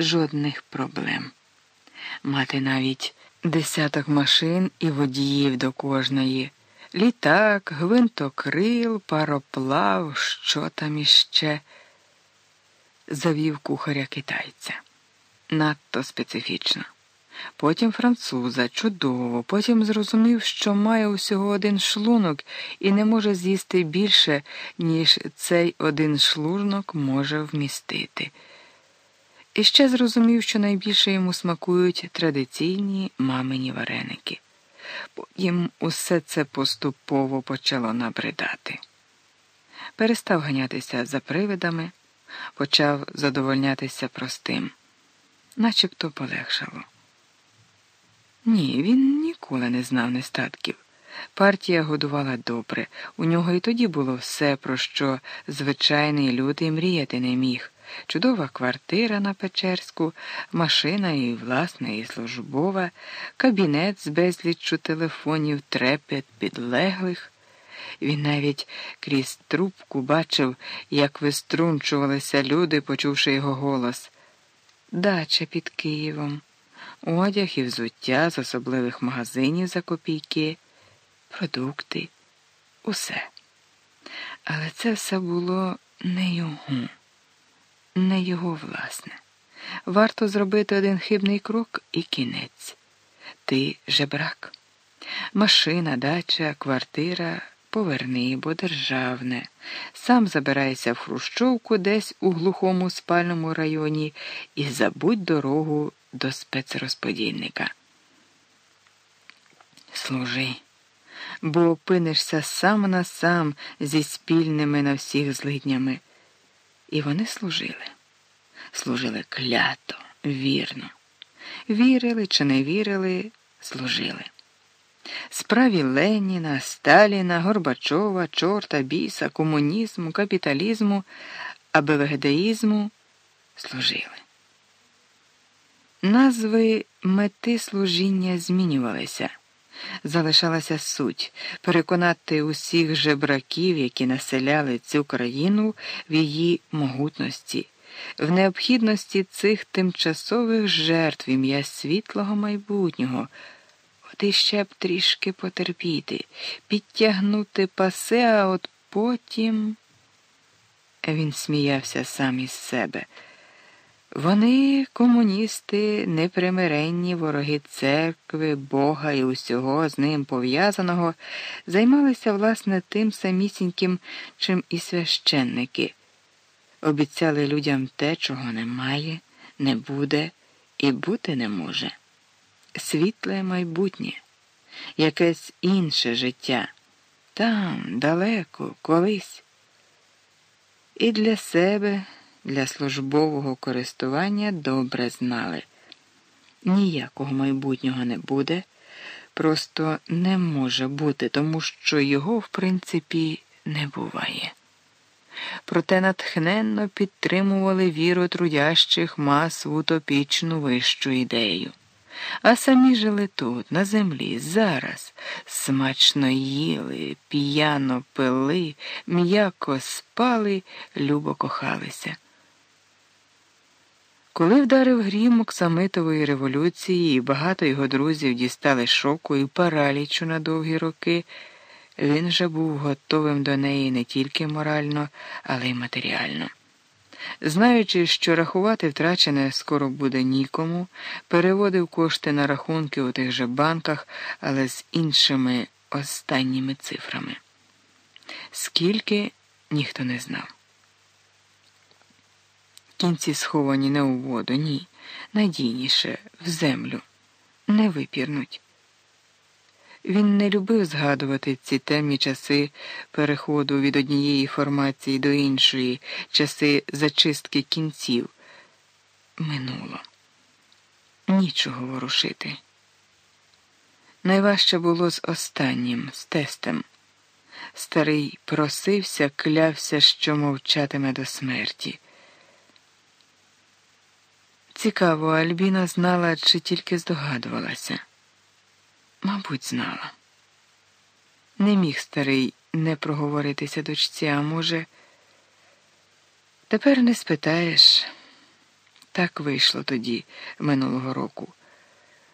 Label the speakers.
Speaker 1: жодних проблем. Мати навіть десяток машин і водіїв до кожної. Літак, гвинтокрил, пароплав, що там іще, завів кухаря китайця. Надто специфічно. Потім француза, чудово, потім зрозумів, що має усього один шлунок і не може з'їсти більше, ніж цей один шлунок може вмістити. І ще зрозумів, що найбільше йому смакують традиційні мамині вареники. Потім усе це поступово почало набридати. Перестав ганятися за привидами, почав задовольнятися простим, начебто полегшало. Ні, він ніколи не знав нестатків. Партія годувала добре, у нього і тоді було все, про що звичайний люди мріяти не міг. Чудова квартира на Печерську, машина і власна, і службова, кабінет з безліччю телефонів, трепет підлеглих. Він навіть крізь трубку бачив, як виструнчувалися люди, почувши його голос. Дача під Києвом одяг і взуття з особливих магазинів за копійки, продукти, усе. Але це все було не його, не його власне. Варто зробити один хибний крок і кінець. Ти жебрак. Машина, дача, квартира. Поверни, бо державне, сам забирайся в Хрущовку десь у глухому спальному районі і забудь дорогу до спецрозподільника. Служи, бо опинишся сам на сам зі спільними на всіх злиднями. І вони служили, служили клято, вірно. Вірили чи не вірили, служили. Справі Леніна, Сталіна, Горбачова, чорта, біса, комунізму, капіталізму, абевегедаїзму служили. Назви мети служіння змінювалися. Залишалася суть переконати усіх жебраків, які населяли цю країну в її могутності, в необхідності цих тимчасових жертв ім'я світлого майбутнього. От іще б трішки потерпіти, підтягнути пасе, а от потім він сміявся сам із себе. Вони, комуністи, непримиренні вороги церкви, Бога і усього з ним пов'язаного, займалися власне тим самісіньким, чим і священники, обіцяли людям те, чого немає, не буде і бути не може. Світле майбутнє, якесь інше життя, там, далеко, колись. І для себе для службового користування добре знали. Ніякого майбутнього не буде, просто не може бути, тому що його, в принципі, не буває. Проте натхненно підтримували віру трудящих мас в утопічну вищу ідею а самі жили тут, на землі, зараз, смачно їли, п'яно пили, м'яко спали, любо кохалися. Коли вдарив грім оксамитової революції і багато його друзів дістали шоку і паралічу на довгі роки, він же був готовим до неї не тільки морально, але й матеріально. Знаючи, що рахувати втрачене скоро буде нікому, переводив кошти на рахунки у тих же банках, але з іншими останніми цифрами. Скільки ніхто не знав. Кінці сховані не у воду, ні, надійніше, в землю, не випірнуть. Він не любив згадувати ці темні часи переходу від однієї формації до іншої, часи зачистки кінців. Минуло. Нічого ворушити. Найважче було з останнім, з тестем. Старий просився, клявся, що мовчатиме до смерті. Цікаво, Альбіна знала чи тільки здогадувалася. Мабуть, знала. Не міг старий не проговоритися дочці, а може, тепер не спитаєш. Так вийшло тоді, минулого року.